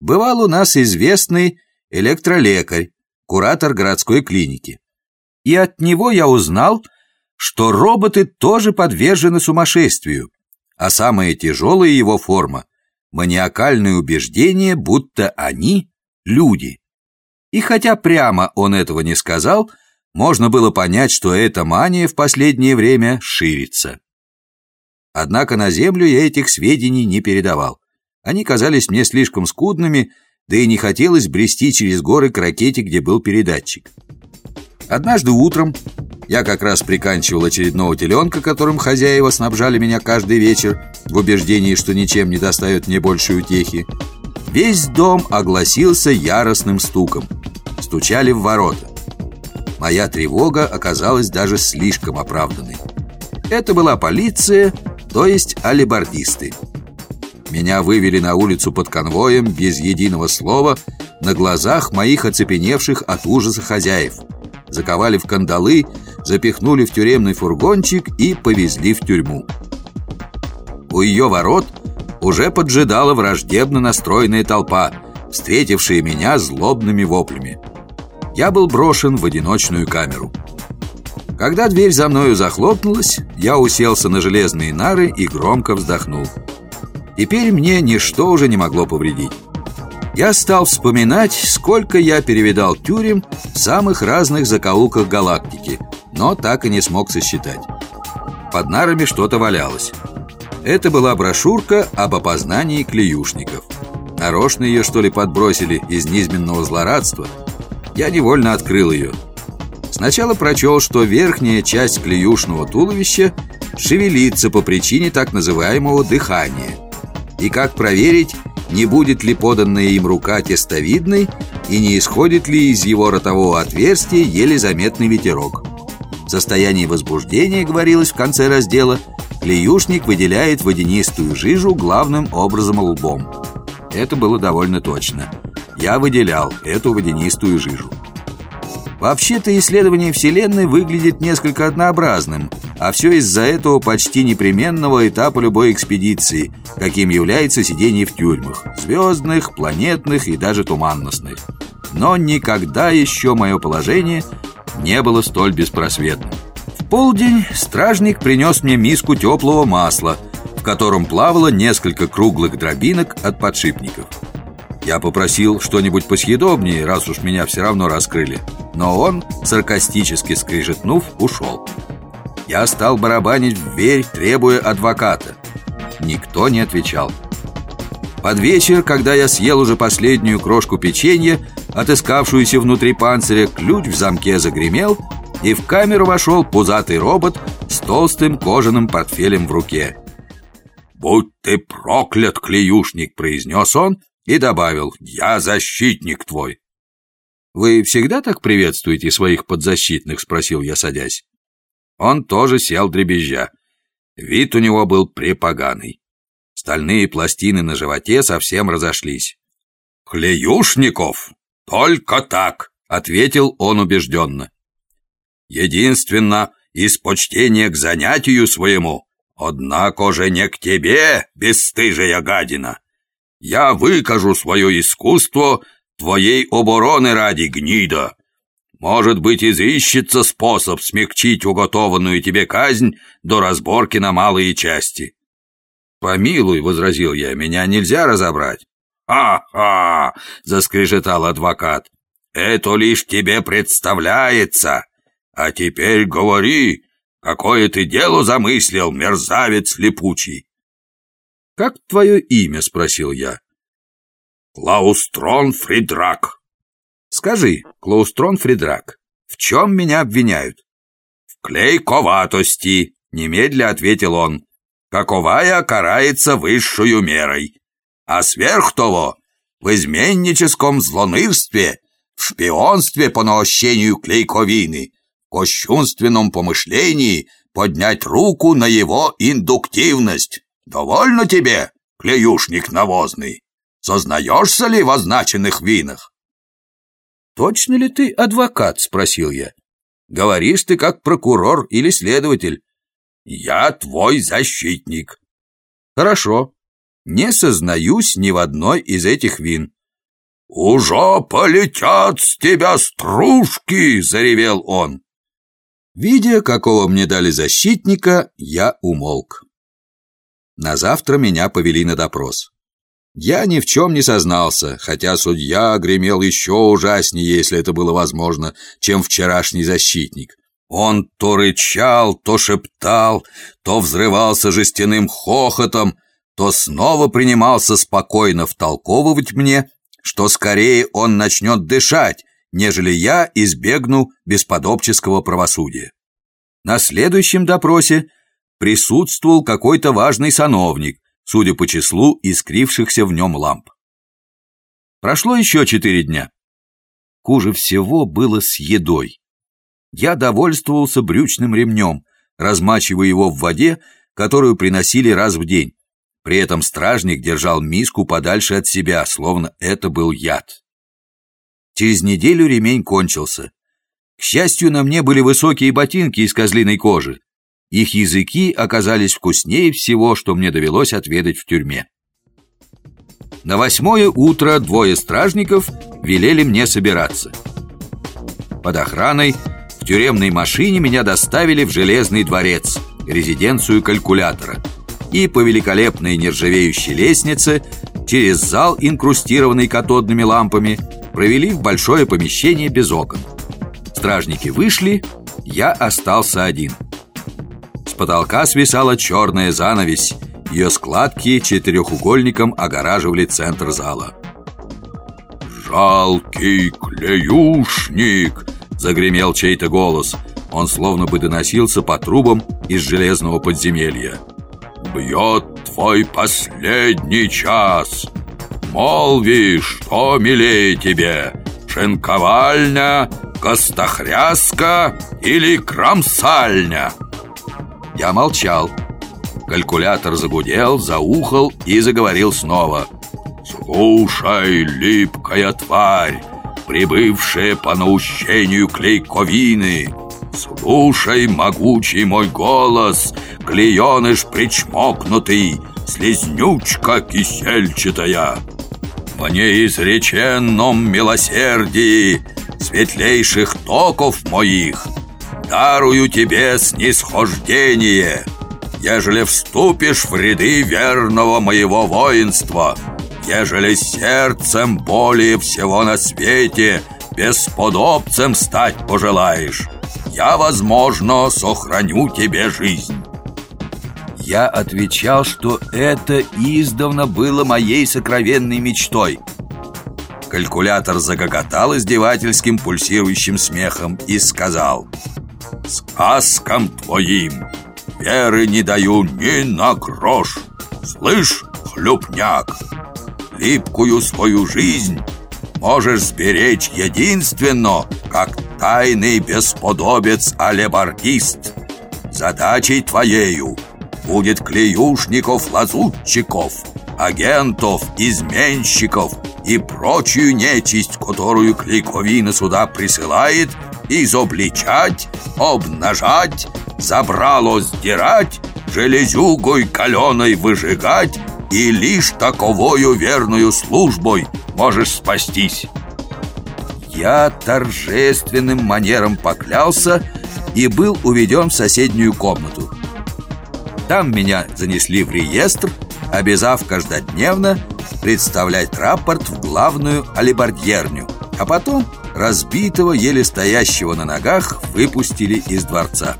бывал у нас известный электролекарь, куратор городской клиники. И от него я узнал, что роботы тоже подвержены сумасшествию, а самая тяжелая его форма – маниакальное убеждение, будто они – люди. И хотя прямо он этого не сказал, можно было понять, что эта мания в последнее время ширится. Однако на Землю я этих сведений не передавал. Они казались мне слишком скудными, да и не хотелось брести через горы к ракете, где был передатчик. Однажды утром я как раз приканчивал очередного теленка, которым хозяева снабжали меня каждый вечер, в убеждении, что ничем не доставят мне большей утехи. Весь дом огласился яростным стуком. Стучали в ворота. Моя тревога оказалась даже слишком оправданной. Это была полиция, то есть алибардисты. Меня вывели на улицу под конвоем без единого слова на глазах моих оцепеневших от ужаса хозяев. Заковали в кандалы, запихнули в тюремный фургончик и повезли в тюрьму. У ее ворот уже поджидала враждебно настроенная толпа, встретившая меня злобными воплями. Я был брошен в одиночную камеру. Когда дверь за мною захлопнулась, я уселся на железные нары и громко вздохнул. Теперь мне ничто уже не могло повредить. Я стал вспоминать, сколько я перевидал тюрем в самых разных закоулках галактики, но так и не смог сосчитать. Под нарами что-то валялось. Это была брошюрка об опознании клеюшников. Нарочно ее, что ли, подбросили из низменного злорадства? Я невольно открыл ее. Сначала прочел, что верхняя часть клеюшного туловища шевелится по причине так называемого дыхания. И как проверить, не будет ли поданная им рука тестовидной и не исходит ли из его ротового отверстия еле заметный ветерок. В состоянии возбуждения, говорилось в конце раздела, клеюшник выделяет водянистую жижу главным образом лбом. Это было довольно точно. Я выделял эту водянистую жижу. Вообще-то исследование Вселенной выглядит несколько однообразным, а все из-за этого почти непременного этапа любой экспедиции, каким является сидение в тюрьмах, звездных, планетных и даже туманностных. Но никогда еще мое положение не было столь беспросветным. В полдень стражник принес мне миску теплого масла, в котором плавало несколько круглых дробинок от подшипников. Я попросил что-нибудь посъедобнее, раз уж меня все равно раскрыли, но он, саркастически скрижетнув, ушел. Я стал барабанить в дверь, требуя адвоката. Никто не отвечал. Под вечер, когда я съел уже последнюю крошку печенья, отыскавшуюся внутри панциря, ключ в замке загремел, и в камеру вошел пузатый робот с толстым кожаным портфелем в руке. «Будь ты проклят, клеюшник!» — произнес он и добавил «Я защитник твой!» «Вы всегда так приветствуете своих подзащитных?» — спросил я, садясь. Он тоже сел дребезжа. Вид у него был препоганый. Стальные пластины на животе совсем разошлись. «Клеюшников!» «Только так», — ответил он убежденно. «Единственно, из почтения к занятию своему, однако же не к тебе, бесстыжая гадина. Я выкажу свое искусство твоей обороны ради гнида. Может быть, изыщется способ смягчить уготованную тебе казнь до разборки на малые части». «Помилуй», — возразил я, — «меня нельзя разобрать». «Ха-ха!» — заскрежетал адвокат. «Это лишь тебе представляется. А теперь говори, какое ты дело замыслил, мерзавец липучий?» «Как твое имя?» — спросил я. «Клаустрон Фридрак». «Скажи, Клаустрон Фридрак, в чем меня обвиняют?» «В клейковатости», — немедля ответил он. «Каковая карается высшую мерой а сверх того в изменническом злонырстве, в шпионстве по наощению клейковины, в кощунственном помышлении поднять руку на его индуктивность. Довольно тебе, клеюшник навозный? Сознаешься ли в означенных винах? «Точно ли ты адвокат?» — спросил я. «Говоришь ты как прокурор или следователь». «Я твой защитник». «Хорошо. Не сознаюсь ни в одной из этих вин. «Уже полетят с тебя стружки!» — заревел он. Видя, какого мне дали защитника, я умолк. На завтра меня повели на допрос. Я ни в чем не сознался, хотя судья гремел еще ужаснее, если это было возможно, чем вчерашний защитник. Он то рычал, то шептал, то взрывался жестяным хохотом, то снова принимался спокойно втолковывать мне, что скорее он начнет дышать, нежели я избегну бесподобческого правосудия. На следующем допросе присутствовал какой-то важный сановник, судя по числу искрившихся в нем ламп. Прошло еще четыре дня. Хуже всего было с едой. Я довольствовался брючным ремнем, размачивая его в воде, которую приносили раз в день. При этом стражник держал миску подальше от себя, словно это был яд. Через неделю ремень кончился. К счастью, на мне были высокие ботинки из козлиной кожи, их языки оказались вкуснее всего, что мне довелось отведать в тюрьме. На восьмое утро двое стражников велели мне собираться. Под охраной в тюремной машине меня доставили в Железный дворец, резиденцию калькулятора, и по великолепной нержавеющей лестнице через зал, инкрустированный катодными лампами, провели в большое помещение без окон. Стражники вышли, я остался один – потолка свисала черная занавесь. Ее складки четырехугольником огораживали центр зала. «Жалкий клеюшник!» — загремел чей-то голос. Он словно бы доносился по трубам из железного подземелья. «Бьет твой последний час! Молви, что милее тебе, шинковальня, костохряска или кромсальня?» Я молчал. Калькулятор загудел, заухал и заговорил снова. «Слушай, липкая тварь, прибывшая по наущению клейковины, Слушай, могучий мой голос, клееныш причмокнутый, Слизнючка кисельчатая. В неизреченном милосердии Светлейших токов моих дарую тебе снисхождение, ежели вступишь в ряды верного моего воинства, ежели сердцем более всего на свете бесподобцем стать пожелаешь, я, возможно, сохраню тебе жизнь». Я отвечал, что это издавна было моей сокровенной мечтой. Калькулятор загоготал издевательским пульсирующим смехом и сказал Сказкам твоим. Веры не даю ни на грош. Слышь, хлюпняк, липкую свою жизнь Можешь сберечь единственно, как тайный бесподобец-алебардист Задачей твоею будет клеюшников-лазутчиков Агентов, изменщиков и прочую нечисть, которую клейковина сюда присылает – изобличать, обнажать, забрало сдирать, железюгой каленой выжигать, и лишь таковою верную службой можешь спастись. Я торжественным манером поклялся и был уведен в соседнюю комнату. Там меня занесли в реестр, обязав каждодневно представлять рапорт в главную алибардьерню, а потом разбитого, еле стоящего на ногах, выпустили из дворца.